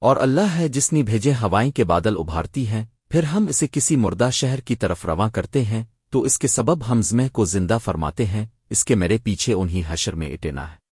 اور اللہ ہے جس نے بھیجے ہوائیں کے بادل ابھارتی ہیں، پھر ہم اسے کسی مردہ شہر کی طرف رواں کرتے ہیں، تو اس کے سبب ہم زمہ کو زندہ فرماتے ہیں، اس کے میرے پیچھے انہی حشر میں اٹینا ہے۔